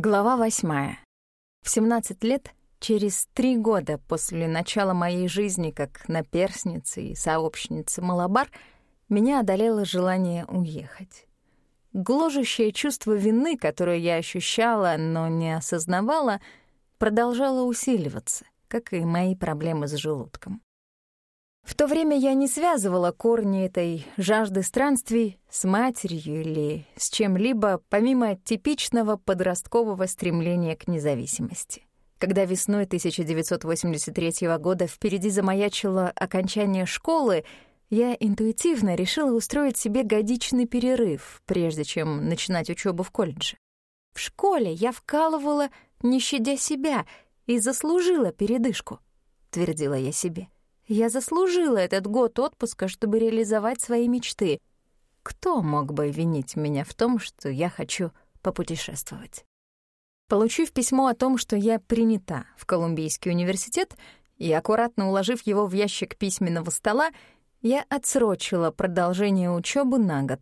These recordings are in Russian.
Глава восьмая. В 17 лет, через три года после начала моей жизни как наперсницы и сообщницы Малабар, меня одолело желание уехать. Гложущее чувство вины, которое я ощущала, но не осознавала, продолжало усиливаться, как и мои проблемы с желудком. В то время я не связывала корни этой жажды странствий с матерью или с чем-либо, помимо типичного подросткового стремления к независимости. Когда весной 1983 года впереди замаячило окончание школы, я интуитивно решила устроить себе годичный перерыв, прежде чем начинать учебу в колледже. В школе я вкалывала, не щадя себя, и заслужила передышку, — твердила я себе. — я заслужила этот год отпуска, чтобы реализовать свои мечты. Кто мог бы винить меня в том, что я хочу попутешествовать? Получив письмо о том, что я принята в Колумбийский университет, и аккуратно уложив его в ящик письменного стола, я отсрочила продолжение учебы на год,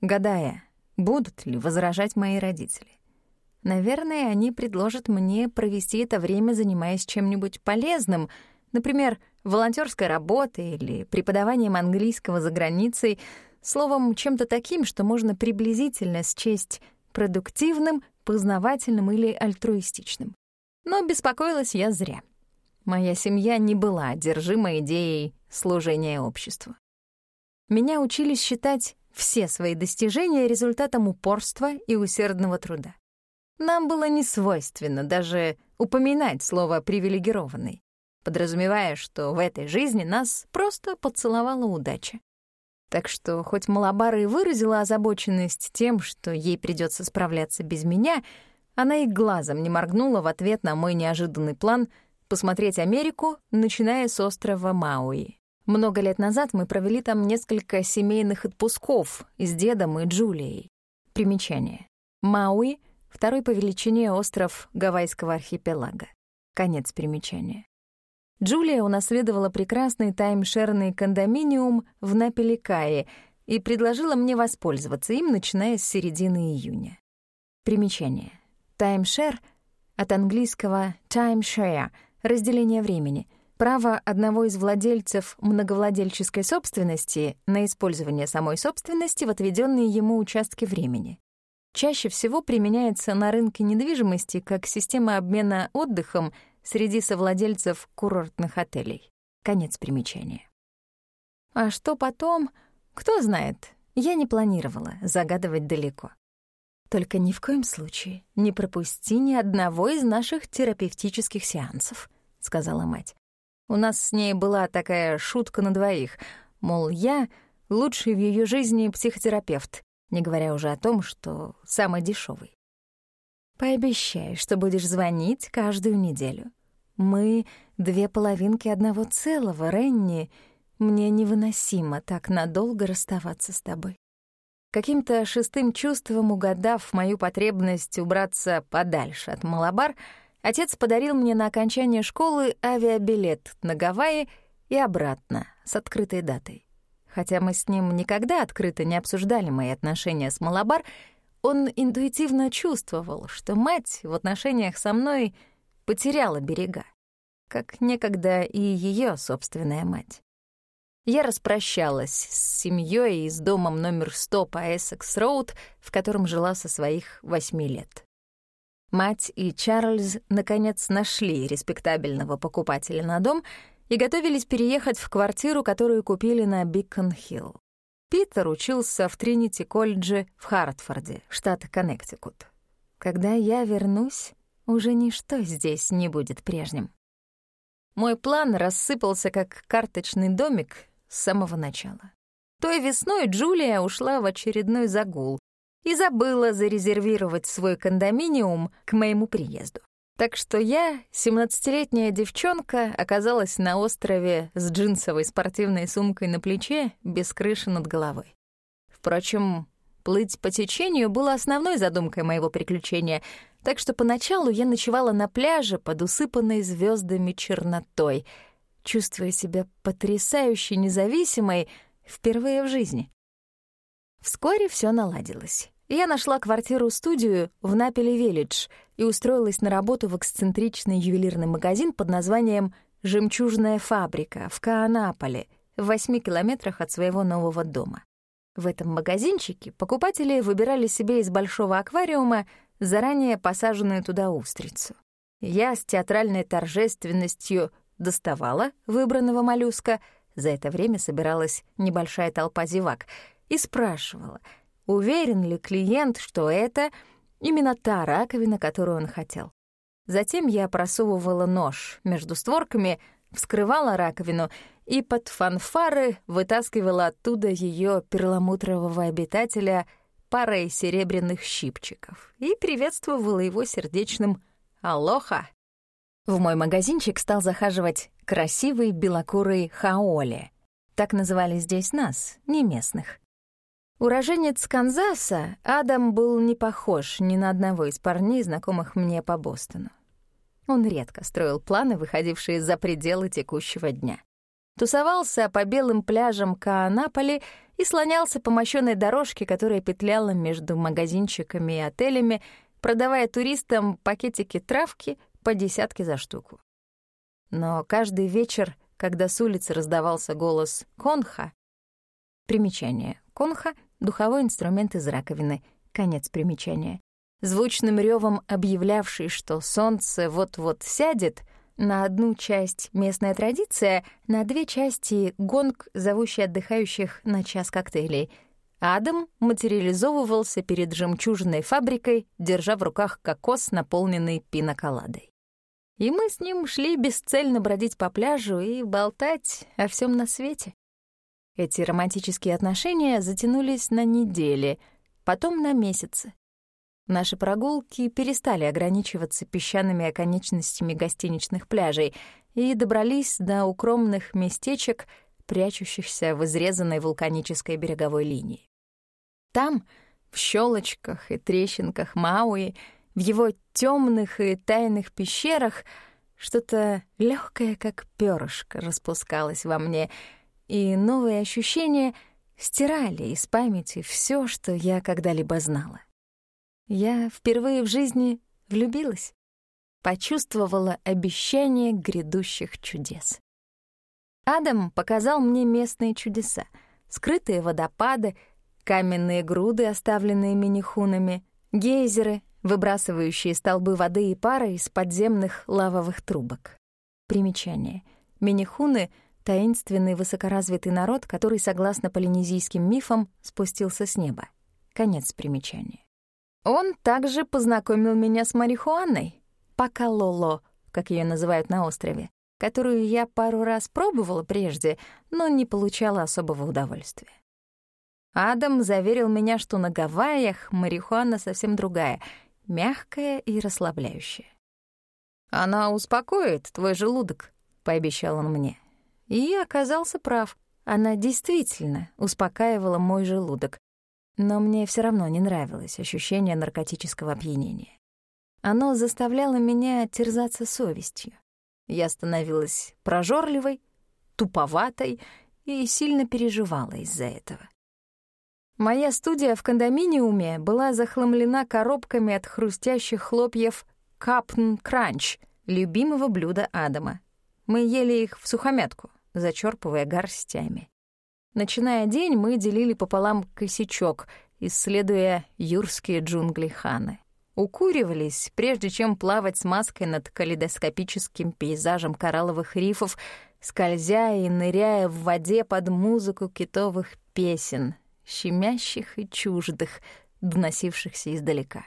гадая, будут ли возражать мои родители. Наверное, они предложат мне провести это время, занимаясь чем-нибудь полезным — Например, волонтерской работой или преподаванием английского за границей, словом, чем-то таким, что можно приблизительно счесть продуктивным, познавательным или альтруистичным. Но беспокоилась я зря. Моя семья не была одержима идеей служения обществу. Меня учили считать все свои достижения результатом упорства и усердного труда. Нам было не свойственно даже упоминать слово «привилегированный» подразумевая, что в этой жизни нас просто поцеловала удача. Так что хоть Малабара и выразила озабоченность тем, что ей придется справляться без меня, она и глазом не моргнула в ответ на мой неожиданный план посмотреть Америку, начиная с острова Мауи. Много лет назад мы провели там несколько семейных отпусков с дедом и Джулией. Примечание. Мауи — второй по величине остров Гавайского архипелага. Конец примечания. Джулия унаследовала прекрасный таймшерный кондоминиум в Напеликае и предложила мне воспользоваться им, начиная с середины июня. Примечание. Таймшер от английского timeshare — разделение времени — право одного из владельцев многовладельческой собственности на использование самой собственности в отведенные ему участки времени. Чаще всего применяется на рынке недвижимости как система обмена отдыхом — среди совладельцев курортных отелей. Конец примечания. А что потом, кто знает, я не планировала загадывать далеко. Только ни в коем случае не пропусти ни одного из наших терапевтических сеансов, сказала мать. У нас с ней была такая шутка на двоих, мол, я лучший в ее жизни психотерапевт, не говоря уже о том, что самый дешевый. Пообещай, что будешь звонить каждую неделю. Мы — две половинки одного целого, Ренни. Мне невыносимо так надолго расставаться с тобой. Каким-то шестым чувством угадав мою потребность убраться подальше от Малабар, отец подарил мне на окончание школы авиабилет на Гавайи и обратно с открытой датой. Хотя мы с ним никогда открыто не обсуждали мои отношения с Малабар, он интуитивно чувствовал, что мать в отношениях со мной потеряла берега, как некогда и ее собственная мать. Я распрощалась с семьей и с домом номер 100 по Эссекс-Роуд, в котором жила со своих восьми лет. Мать и Чарльз наконец нашли респектабельного покупателя на дом и готовились переехать в квартиру, которую купили на Бикон-Хилл. Питер учился в Тринити-колледже в Хартфорде, штат Коннектикут. Когда я вернусь, уже ничто здесь не будет прежним. Мой план рассыпался как карточный домик с самого начала. Той весной Джулия ушла в очередной загул и забыла зарезервировать свой кондоминиум к моему приезду. Так что я, 17-летняя девчонка, оказалась на острове с джинсовой спортивной сумкой на плече, без крыши над головой. Впрочем, плыть по течению было основной задумкой моего приключения, так что поначалу я ночевала на пляже под усыпанной звездами чернотой, чувствуя себя потрясающе независимой впервые в жизни. Вскоре все наладилось. Я нашла квартиру-студию в Напеле-Виллидж и устроилась на работу в эксцентричный ювелирный магазин под названием «Жемчужная фабрика» в Каанаполе, в восьми километрах от своего нового дома. В этом магазинчике покупатели выбирали себе из большого аквариума заранее посаженную туда устрицу. Я с театральной торжественностью доставала выбранного моллюска, за это время собиралась небольшая толпа зевак, и спрашивала, уверен ли клиент, что это именно та раковина, которую он хотел. Затем я просовывала нож между створками, вскрывала раковину и под фанфары вытаскивала оттуда ее перламутрового обитателя парой серебряных щипчиков и приветствовала его сердечным «Алоха!». В мой магазинчик стал захаживать красивый белокурый хаоли. Так называли здесь нас, не местных. Уроженец Канзаса, Адам был не похож ни на одного из парней, знакомых мне по Бостону. Он редко строил планы, выходившие за пределы текущего дня тусовался по белым пляжам Каанаполи и слонялся по мощёной дорожке, которая петляла между магазинчиками и отелями, продавая туристам пакетики травки по десятке за штуку. Но каждый вечер, когда с улицы раздавался голос «Конха», примечание «Конха» — духовой инструмент из раковины, конец примечания, звучным ревом объявлявший, что солнце вот-вот сядет — на одну часть местная традиция, на две части гонг, зовущий отдыхающих на час коктейлей. Адам материализовывался перед жемчужной фабрикой, держа в руках кокос, наполненный пиноколадой. И мы с ним шли бесцельно бродить по пляжу и болтать о всем на свете. Эти романтические отношения затянулись на недели, потом на месяцы. Наши прогулки перестали ограничиваться песчаными оконечностями гостиничных пляжей и добрались до укромных местечек, прячущихся в изрезанной вулканической береговой линии. Там, в щелочках и трещинках Мауи, в его темных и тайных пещерах, что-то легкое, как перышко, распускалось во мне, и новые ощущения стирали из памяти все, что я когда-либо знала. Я впервые в жизни влюбилась, почувствовала обещание грядущих чудес. Адам показал мне местные чудеса, скрытые водопады, каменные груды, оставленные минихунами, гейзеры, выбрасывающие столбы воды и пара из подземных лавовых трубок. Примечание. Минихуны — таинственный высокоразвитый народ, который, согласно полинезийским мифам, спустился с неба. Конец примечания. Он также познакомил меня с марихуаной, пакалоло, как ее называют на острове, которую я пару раз пробовала прежде, но не получала особого удовольствия. Адам заверил меня, что на Гавайях марихуана совсем другая, мягкая и расслабляющая. «Она успокоит твой желудок», — пообещал он мне. И оказался прав. Она действительно успокаивала мой желудок, но мне все равно не нравилось ощущение наркотического опьянения. Оно заставляло меня терзаться совестью. Я становилась прожорливой, туповатой и сильно переживала из-за этого. Моя студия в кондоминиуме была захламлена коробками от хрустящих хлопьев «Капн Кранч», любимого блюда Адама. Мы ели их в сухомятку, зачерпывая горстями. Начиная день, мы делили пополам косячок, исследуя юрские джунгли Ханы. Укуривались, прежде чем плавать с маской над калейдоскопическим пейзажем коралловых рифов, скользя и ныряя в воде под музыку китовых песен, щемящих и чуждых, доносившихся издалека.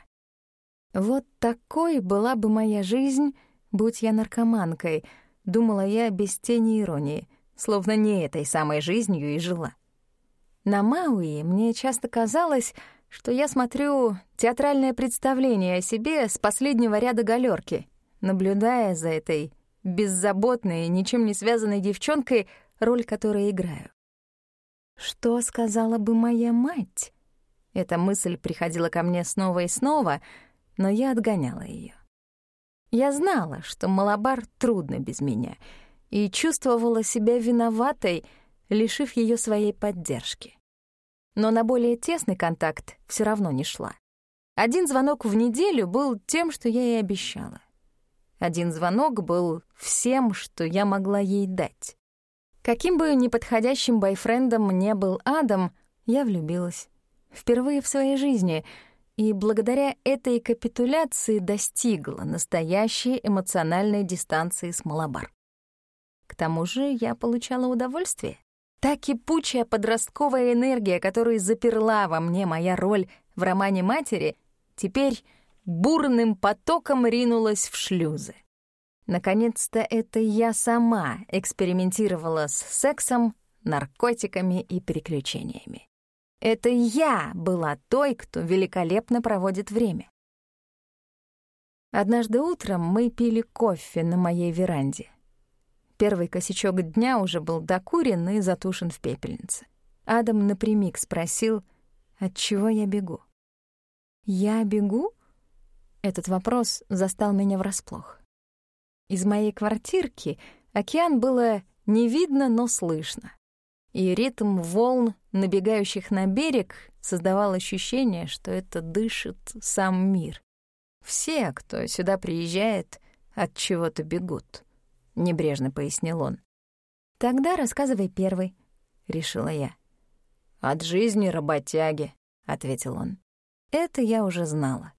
Вот такой была бы моя жизнь, будь я наркоманкой, думала я без тени иронии — словно не этой самой жизнью и жила. На Мауи мне часто казалось, что я смотрю театральное представление о себе с последнего ряда галерки, наблюдая за этой беззаботной, ничем не связанной девчонкой, роль которой играю. Что сказала бы моя мать? Эта мысль приходила ко мне снова и снова, но я отгоняла ее. Я знала, что Малабар трудно без меня — и чувствовала себя виноватой, лишив ее своей поддержки. но на более тесный контакт все равно не шла. Один звонок в неделю был тем, что я ей обещала. Один звонок был всем, что я могла ей дать. Каким бы неподходящим бойфрендом не был Адам, я влюбилась. Впервые в своей жизни — и благодаря этой капитуляции достигла настоящей эмоциональной дистанции с Малабар. К тому же я получала удовольствие. Та кипучая подростковая энергия, которую заперла во мне моя роль в романе матери, теперь бурным потоком ринулась в шлюзы. Наконец-то это я сама экспериментировала с сексом, наркотиками и приключениями. Это я была той, кто великолепно проводит время. Однажды утром мы пили кофе на моей веранде. Первый косячок дня уже был докурен и затушен в пепельнице. Адам напрямик спросил, от чего я бегу. «Я бегу?» Этот вопрос застал меня врасплох. Из моей квартирки океан было не видно, но слышно и ритм волн, набегающих на берег, создавал ощущение, что это дышит сам мир. Все, кто сюда приезжает, от чего-то бегут, — небрежно пояснил он. «Тогда рассказывай первый», — решила я. «От жизни работяги», — ответил он. Это я уже знала.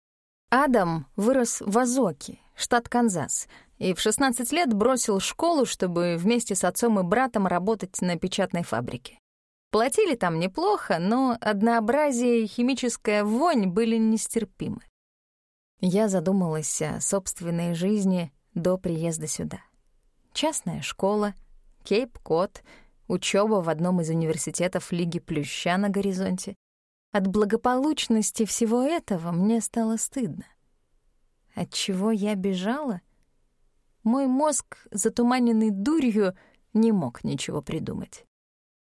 Адам вырос в Азоке, штат Канзас, и в 16 лет бросил школу, чтобы вместе с отцом и братом работать на печатной фабрике. Платили там неплохо, но однообразие и химическая вонь были нестерпимы. Я задумалась о собственной жизни до приезда сюда. Частная школа, Кейп-Кот, учеба в одном из университетов Лиги Плюща на горизонте. От благополучности всего этого мне стало стыдно. От чего я бежала? Мой мозг, затуманенный дурью, не мог ничего придумать.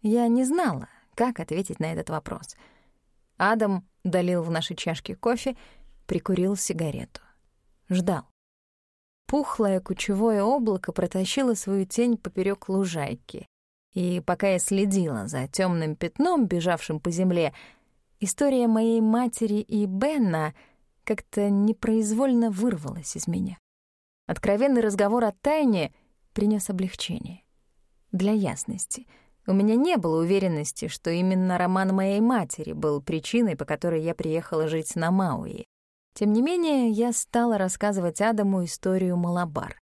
Я не знала, как ответить на этот вопрос. Адам долил в наши чашки кофе, прикурил сигарету. Ждал. Пухлое кучевое облако протащило свою тень поперек лужайки. И пока я следила за темным пятном, бежавшим по земле, история моей матери и Бенна — как-то непроизвольно вырвалось из меня. Откровенный разговор о тайне принес облегчение. Для ясности, у меня не было уверенности, что именно роман моей матери был причиной, по которой я приехала жить на Мауи. Тем не менее, я стала рассказывать Адаму историю Малабар.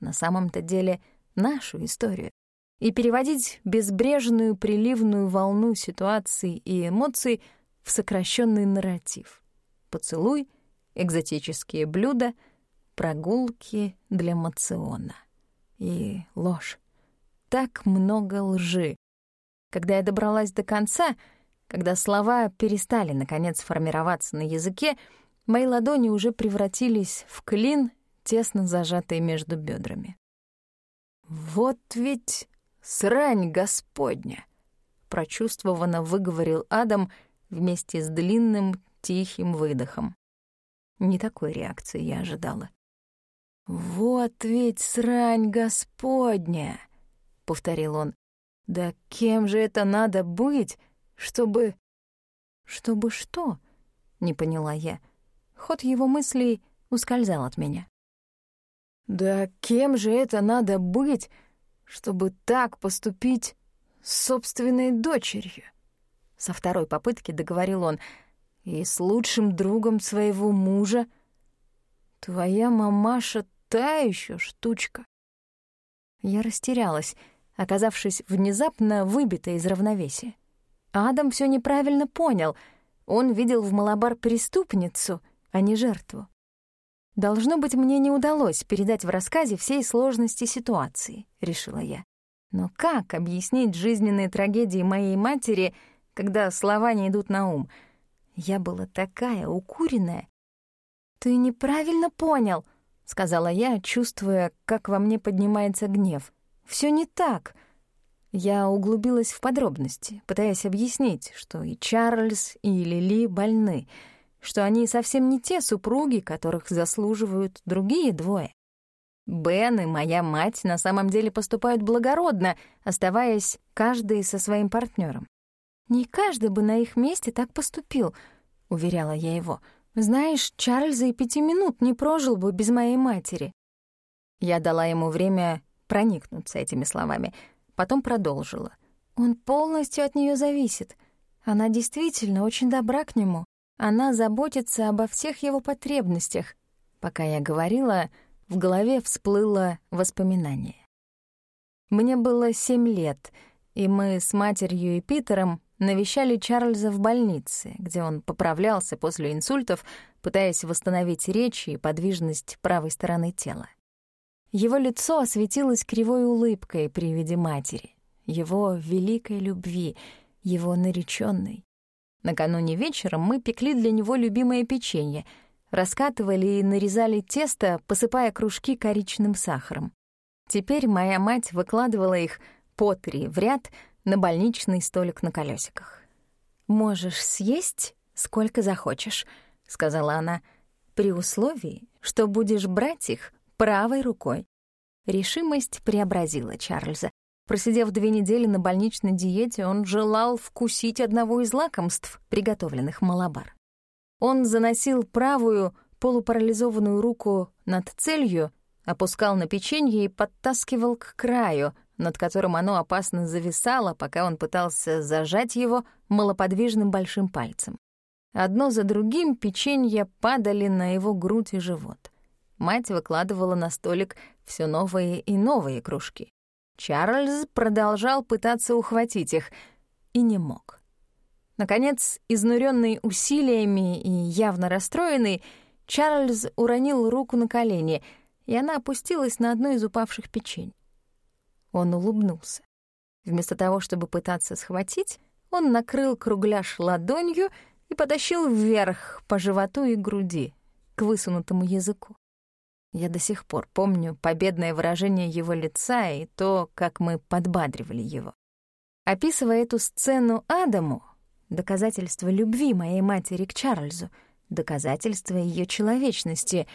На самом-то деле, нашу историю. И переводить безбрежную приливную волну ситуаций и эмоций в сокращенный нарратив поцелуй, экзотические блюда, прогулки для мациона. И ложь. Так много лжи. Когда я добралась до конца, когда слова перестали, наконец, формироваться на языке, мои ладони уже превратились в клин, тесно зажатый между бедрами. «Вот ведь срань Господня!» — прочувствованно выговорил Адам вместе с длинным тихим выдохом. Не такой реакции я ожидала. «Вот ведь срань Господня!» — повторил он. «Да кем же это надо быть, чтобы...» «Чтобы что?» — не поняла я. Ход его мыслей ускользал от меня. «Да кем же это надо быть, чтобы так поступить с собственной дочерью?» Со второй попытки договорил он — и с лучшим другом своего мужа. Твоя мамаша та еще штучка. Я растерялась, оказавшись внезапно выбитой из равновесия. Адам все неправильно понял. Он видел в Малабар преступницу, а не жертву. Должно быть, мне не удалось передать в рассказе всей сложности ситуации, решила я. Но как объяснить жизненные трагедии моей матери, когда слова не идут на ум — я была такая укуренная. «Ты неправильно понял», — сказала я, чувствуя, как во мне поднимается гнев. Все не так». Я углубилась в подробности, пытаясь объяснить, что и Чарльз, и Лили больны, что они совсем не те супруги, которых заслуживают другие двое. Бен и моя мать на самом деле поступают благородно, оставаясь каждый со своим партнером. «Не каждый бы на их месте так поступил», — уверяла я его. «Знаешь, Чарльз и пяти минут не прожил бы без моей матери». Я дала ему время проникнуться этими словами, потом продолжила. «Он полностью от нее зависит. Она действительно очень добра к нему. Она заботится обо всех его потребностях». Пока я говорила, в голове всплыло воспоминание. Мне было семь лет, и мы с матерью и Питером навещали Чарльза в больнице, где он поправлялся после инсультов, пытаясь восстановить речь и подвижность правой стороны тела. Его лицо осветилось кривой улыбкой при виде матери, его великой любви, его нареченной. Накануне вечером мы пекли для него любимое печенье, раскатывали и нарезали тесто, посыпая кружки коричным сахаром. Теперь моя мать выкладывала их по три в ряд на больничный столик на колесиках. «Можешь съесть сколько захочешь», — сказала она, «при условии, что будешь брать их правой рукой». Решимость преобразила Чарльза. Просидев две недели на больничной диете, он желал вкусить одного из лакомств, приготовленных малабар. Он заносил правую полупарализованную руку над целью, опускал на печенье и подтаскивал к краю, над которым оно опасно зависало, пока он пытался зажать его малоподвижным большим пальцем. Одно за другим печенья падали на его грудь и живот. Мать выкладывала на столик все новые и новые кружки. Чарльз продолжал пытаться ухватить их и не мог. Наконец, изнуренный усилиями и явно расстроенный, Чарльз уронил руку на колени, и она опустилась на одно из упавших печень. Он улыбнулся. Вместо того, чтобы пытаться схватить, он накрыл кругляш ладонью и потащил вверх по животу и груди, к высунутому языку. Я до сих пор помню победное выражение его лица и то, как мы подбадривали его. Описывая эту сцену Адаму, доказательство любви моей матери к Чарльзу, доказательство ее человечности,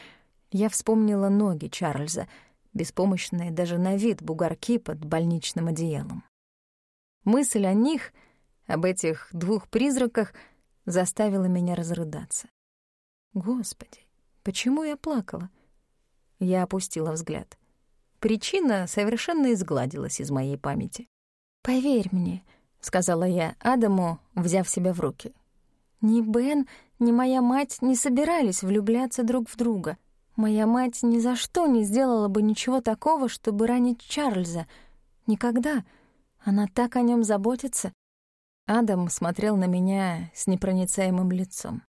я вспомнила ноги Чарльза — беспомощные даже на вид бугорки под больничным одеялом. Мысль о них, об этих двух призраках, заставила меня разрыдаться. Господи, почему я плакала? Я опустила взгляд. Причина совершенно изгладилась из моей памяти. «Поверь мне», — сказала я Адаму, взяв себя в руки. «Ни Бен, ни моя мать не собирались влюбляться друг в друга. Моя мать ни за что не сделала бы ничего такого, чтобы ранить Чарльза. Никогда. Она так о нем заботится. Адам смотрел на меня с непроницаемым лицом.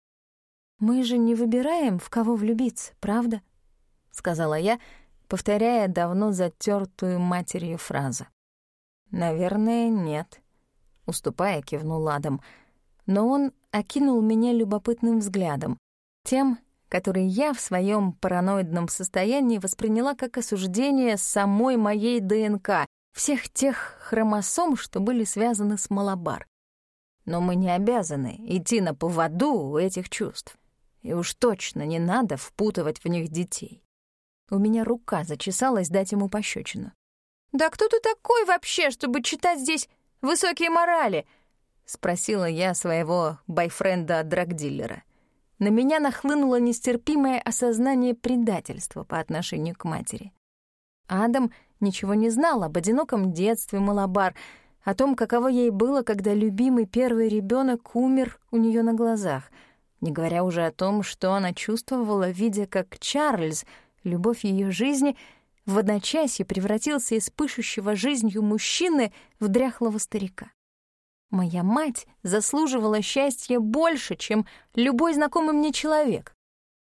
«Мы же не выбираем, в кого влюбиться, правда?» — сказала я, повторяя давно затертую матерью фразу. «Наверное, нет», — уступая, кивнул Адам. Но он окинул меня любопытным взглядом, тем, который я в своем параноидном состоянии восприняла как осуждение самой моей ДНК, всех тех хромосом, что были связаны с Малабар. Но мы не обязаны идти на поводу у этих чувств. И уж точно не надо впутывать в них детей. У меня рука зачесалась дать ему пощечину. «Да кто ты такой вообще, чтобы читать здесь высокие морали?» — спросила я своего бойфренда-драгдиллера. На меня нахлынуло нестерпимое осознание предательства по отношению к матери. Адам ничего не знал об одиноком детстве Малабар, о том, каково ей было, когда любимый первый ребенок умер у нее на глазах, не говоря уже о том, что она чувствовала, видя, как Чарльз, любовь ее жизни, в одночасье превратился из пышущего жизнью мужчины в дряхлого старика. Моя мать заслуживала счастья больше, чем любой знакомый мне человек.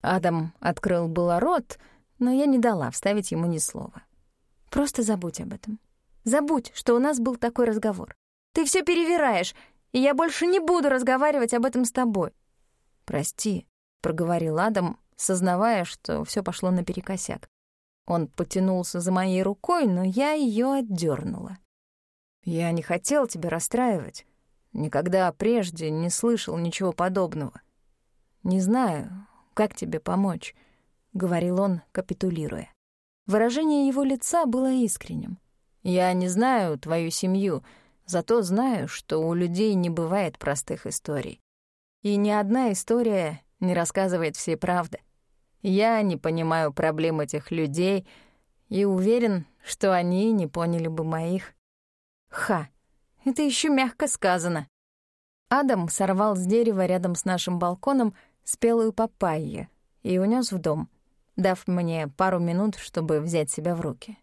Адам открыл было рот, но я не дала вставить ему ни слова. Просто забудь об этом. Забудь, что у нас был такой разговор. Ты все перевираешь, и я больше не буду разговаривать об этом с тобой. Прости, проговорил Адам, сознавая, что все пошло наперекосяк. Он потянулся за моей рукой, но я ее отдернула. Я не хотел тебя расстраивать. Никогда прежде не слышал ничего подобного. Не знаю, как тебе помочь, говорил он, капитулируя. Выражение его лица было искренним. Я не знаю твою семью, Зато знаю, что у людей не бывает простых историй. И ни одна история не рассказывает всей правды. Я не понимаю проблем этих людей и уверен, что они не поняли бы моих. Ха, это еще мягко сказано. Адам сорвал с дерева рядом с нашим балконом спелую папайю и унес в дом, дав мне пару минут, чтобы взять себя в руки.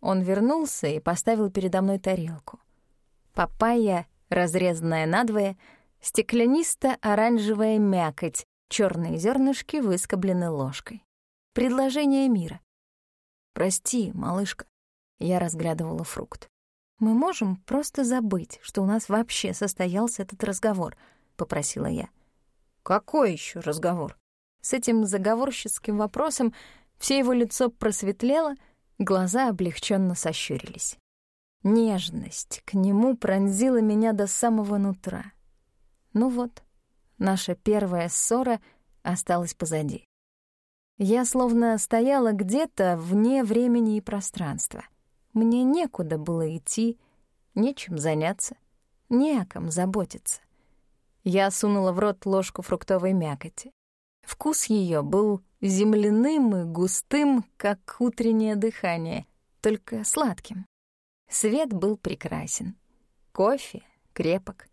Он вернулся и поставил передо мной тарелку. Папайя, разрезанная надвое, стеклянисто-оранжевая мякоть, черные зернышки выскоблены ложкой. Предложение мира. «Прости, малышка», — я разглядывала фрукт. «Мы можем просто забыть, что у нас вообще состоялся этот разговор», — попросила я. «Какой еще разговор?» С этим заговорщицким вопросом все его лицо просветлело, глаза облегченно сощурились. Нежность к нему пронзила меня до самого нутра. Ну вот, наша первая ссора осталась позади. Я словно стояла где-то вне времени и пространства. Мне некуда было идти, нечем заняться, не о ком заботиться. Я сунула в рот ложку фруктовой мякоти. Вкус ее был земляным и густым, как утреннее дыхание, только сладким. Свет был прекрасен. Кофе крепок.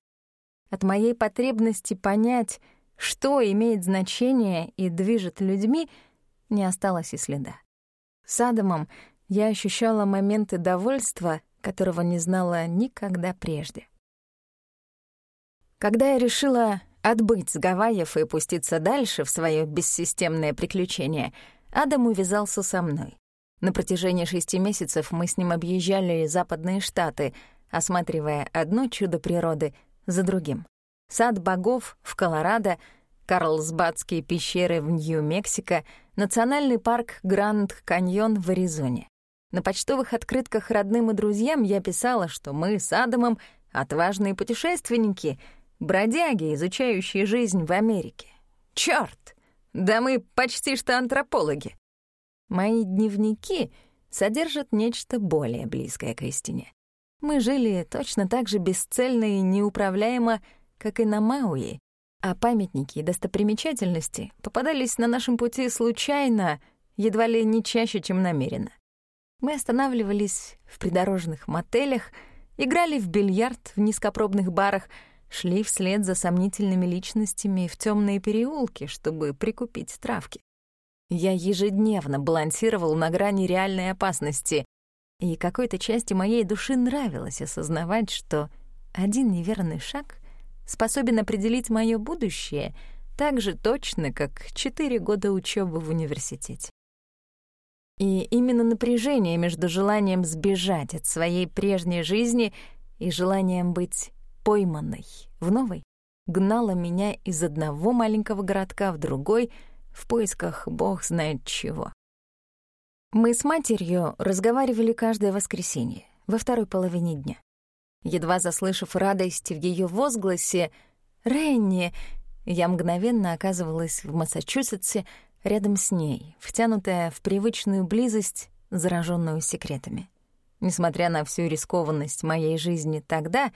От моей потребности понять, что имеет значение и движет людьми, не осталось и следа. С Адамом я ощущала моменты довольства, которого не знала никогда прежде. Когда я решила отбыть с Гавайев и пуститься дальше в свое бессистемное приключение, Адам увязался со мной. На протяжении шести месяцев мы с ним объезжали западные штаты, осматривая одно чудо природы за другим. Сад богов в Колорадо, Карлсбадские пещеры в Нью-Мексико, национальный парк Гранд-Каньон в Аризоне. На почтовых открытках родным и друзьям я писала, что мы с Адамом — отважные путешественники, бродяги, изучающие жизнь в Америке. Чёрт! Да мы почти что антропологи. Мои дневники содержат нечто более близкое к истине. Мы жили точно так же бесцельно и неуправляемо, как и на Мауи, а памятники и достопримечательности попадались на нашем пути случайно, едва ли не чаще, чем намеренно. Мы останавливались в придорожных мотелях, играли в бильярд в низкопробных барах, шли вслед за сомнительными личностями в темные переулки, чтобы прикупить травки. Я ежедневно балансировал на грани реальной опасности, и какой-то части моей души нравилось осознавать, что один неверный шаг способен определить мое будущее так же точно, как четыре года учебы в университете. И именно напряжение между желанием сбежать от своей прежней жизни и желанием быть пойманной в новой гнало меня из одного маленького городка в другой — в поисках бог знает чего. Мы с матерью разговаривали каждое воскресенье, во второй половине дня. Едва заслышав радость в ее возгласе «Ренни!», я мгновенно оказывалась в Массачусетсе рядом с ней, втянутая в привычную близость, зараженную секретами. Несмотря на всю рискованность моей жизни тогда,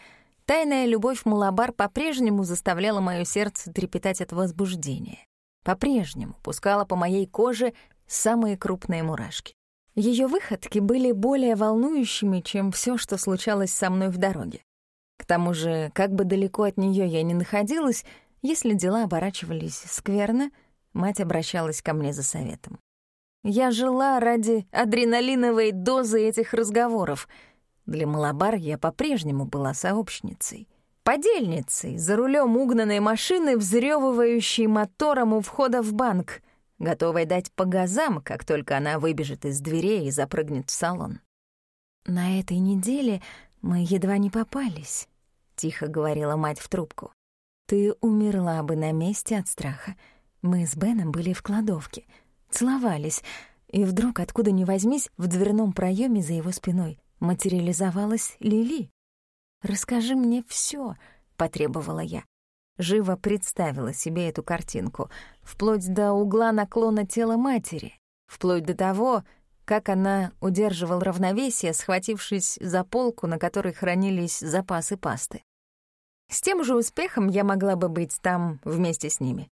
тайная любовь Малабар по-прежнему заставляла мое сердце трепетать от возбуждения по-прежнему пускала по моей коже самые крупные мурашки. Ее выходки были более волнующими, чем все, что случалось со мной в дороге. К тому же, как бы далеко от нее я ни находилась, если дела оборачивались скверно, мать обращалась ко мне за советом. Я жила ради адреналиновой дозы этих разговоров. Для Малабар я по-прежнему была сообщницей подельницей за рулем угнанной машины, взрёвывающей мотором у входа в банк, готовой дать по газам, как только она выбежит из дверей и запрыгнет в салон. «На этой неделе мы едва не попались», — тихо говорила мать в трубку. «Ты умерла бы на месте от страха. Мы с Беном были в кладовке, целовались, и вдруг, откуда ни возьмись, в дверном проеме за его спиной материализовалась Лили. «Расскажи мне все, потребовала я. Живо представила себе эту картинку, вплоть до угла наклона тела матери, вплоть до того, как она удерживала равновесие, схватившись за полку, на которой хранились запасы пасты. С тем же успехом я могла бы быть там вместе с ними.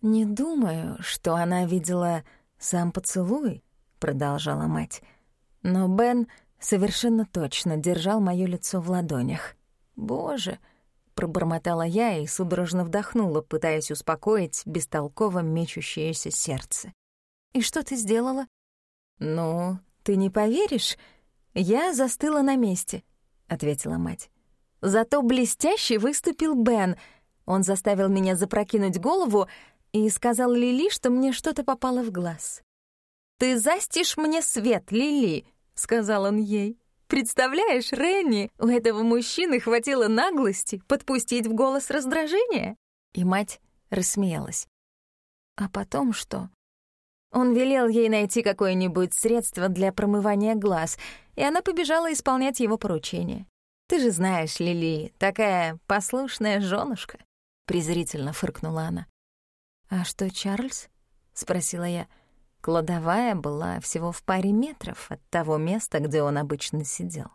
«Не думаю, что она видела сам поцелуй», — продолжала мать. Но Бен совершенно точно держал моё лицо в ладонях. «Боже!» — пробормотала я и судорожно вдохнула, пытаясь успокоить бестолково мечущееся сердце. «И что ты сделала?» «Ну, ты не поверишь, я застыла на месте», — ответила мать. «Зато блестяще выступил Бен. Он заставил меня запрокинуть голову и сказал Лили, что мне что-то попало в глаз. «Ты застишь мне свет, Лили», — сказал он ей. «Представляешь, Ренни, у этого мужчины хватило наглости подпустить в голос раздражение?» И мать рассмеялась. «А потом что?» Он велел ей найти какое-нибудь средство для промывания глаз, и она побежала исполнять его поручение. «Ты же знаешь, Лили, такая послушная жёнушка», — презрительно фыркнула она. «А что, Чарльз?» — спросила я. Кладовая была всего в паре метров от того места, где он обычно сидел.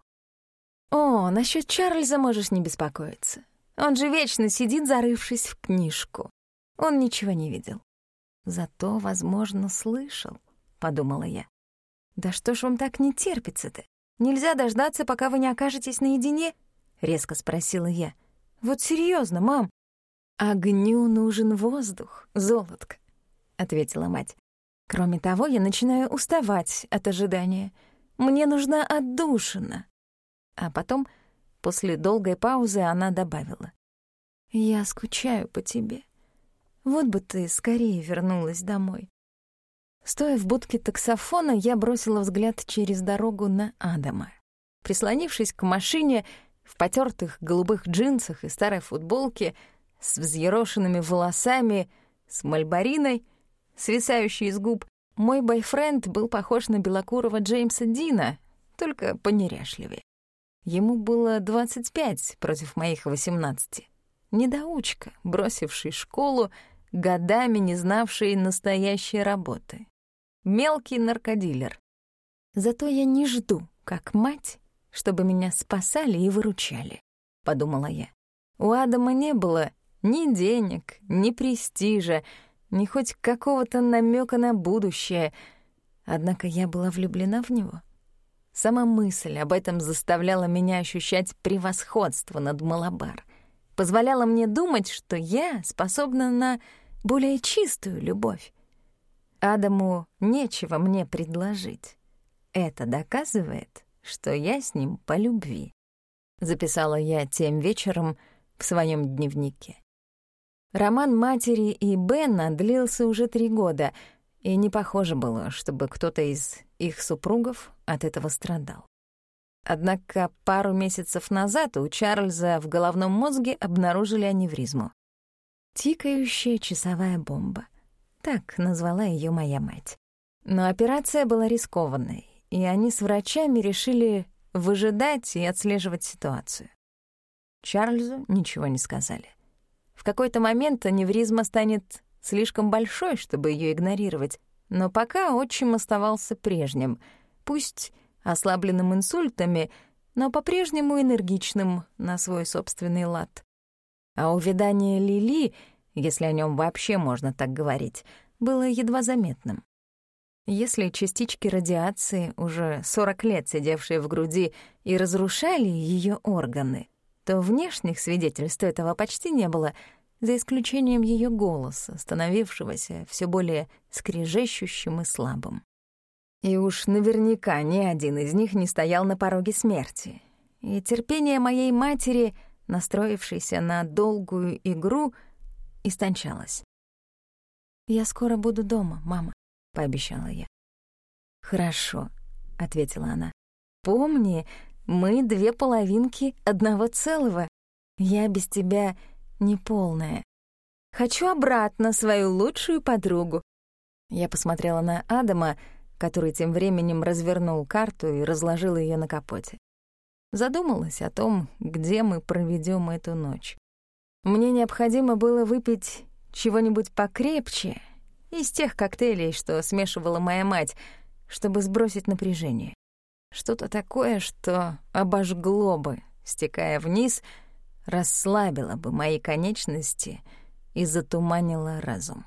«О, насчет Чарльза можешь не беспокоиться. Он же вечно сидит, зарывшись в книжку. Он ничего не видел. Зато, возможно, слышал», — подумала я. «Да что ж вам так не терпится-то? Нельзя дождаться, пока вы не окажетесь наедине?» — резко спросила я. «Вот серьезно, мам». «Огню нужен воздух, золотко», — ответила мать. Кроме того, я начинаю уставать от ожидания. Мне нужна отдушина. А потом, после долгой паузы, она добавила. «Я скучаю по тебе. Вот бы ты скорее вернулась домой». Стоя в будке таксофона, я бросила взгляд через дорогу на Адама. Прислонившись к машине, в потертых голубых джинсах и старой футболке, с взъерошенными волосами, с мальбариной — свисающий из губ, мой бойфренд был похож на белокурого Джеймса Дина, только понеряшливее. Ему было 25 против моих 18. Недоучка, бросивший школу, годами не знавший настоящей работы. Мелкий наркодилер. Зато я не жду, как мать, чтобы меня спасали и выручали, — подумала я. У Адама не было ни денег, ни престижа, ни хоть какого-то намека на будущее. Однако я была влюблена в него. Сама мысль об этом заставляла меня ощущать превосходство над Малабар, позволяла мне думать, что я способна на более чистую любовь. Адаму нечего мне предложить. Это доказывает, что я с ним по любви. Записала я тем вечером в своем дневнике. Роман матери и Бена длился уже три года, и не похоже было, чтобы кто-то из их супругов от этого страдал. Однако пару месяцев назад у Чарльза в головном мозге обнаружили аневризму. «Тикающая часовая бомба». Так назвала ее моя мать. Но операция была рискованной, и они с врачами решили выжидать и отслеживать ситуацию. Чарльзу ничего не сказали. В какой-то момент аневризма станет слишком большой, чтобы ее игнорировать, но пока отчим оставался прежним, пусть ослабленным инсультами, но по-прежнему энергичным на свой собственный лад. А увядание Лили, если о нем вообще можно так говорить, было едва заметным. Если частички радиации, уже 40 лет сидевшие в груди, и разрушали ее органы, то внешних свидетельств этого почти не было, за исключением ее голоса, становившегося все более скрежещущим и слабым. И уж наверняка ни один из них не стоял на пороге смерти. И терпение моей матери, настроившейся на долгую игру, истончалось. «Я скоро буду дома, мама», — пообещала я. «Хорошо», — ответила она. «Помни, мы две половинки одного целого. Я без тебя неполная. Хочу обратно свою лучшую подругу». Я посмотрела на Адама, который тем временем развернул карту и разложил ее на капоте. Задумалась о том, где мы проведем эту ночь. Мне необходимо было выпить чего-нибудь покрепче из тех коктейлей, что смешивала моя мать, чтобы сбросить напряжение. Что-то такое, что обожгло бы, стекая вниз, расслабило бы мои конечности и затуманило разум.